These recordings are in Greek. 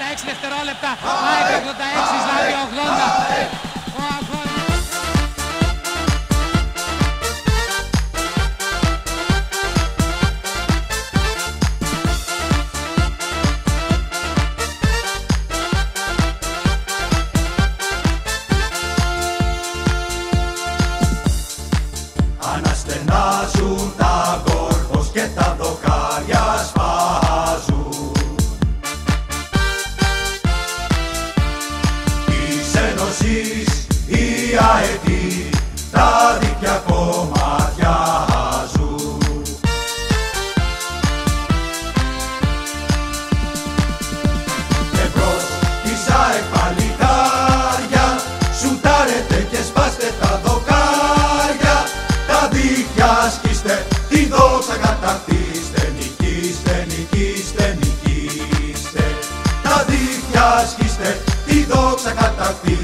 6 δευτερόλεπτα. ΑΕΚ 86, Σλάβια 80. Της Ένωσης η αετή τα δίκια κομματιάζουν Εμπρός της ΑΕΚ παλικάρια Σουτάρετε και σπάστε τα δοκάρια. Τα δίχτυα σκίστε, τη δόξα κατακτήστε Νικήστε, νικήστε, νικήστε. Τα δίχτυα σκίστε, τη δόξα κατακτήστε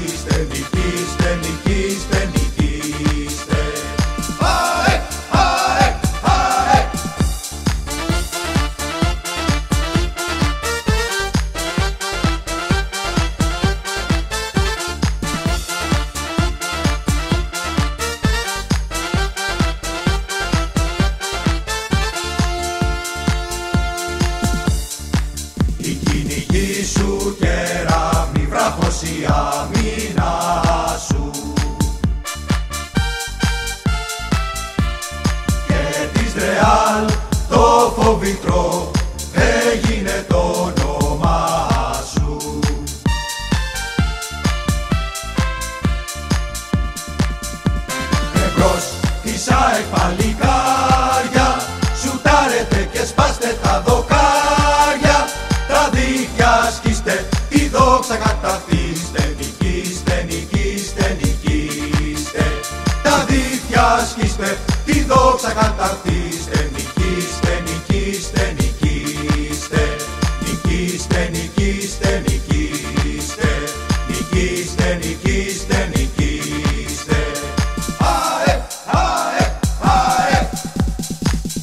Η κυνηγή σου κεραυνή βράχος η αμήνα σου. Και της Ρεάλ το φοβητρό έγινε το όνομά σου. Εμπρός της ΑΕΚ νικήστε, νικήστε Τα δίχτυα σκίστε, τη δόξα κατακτήστε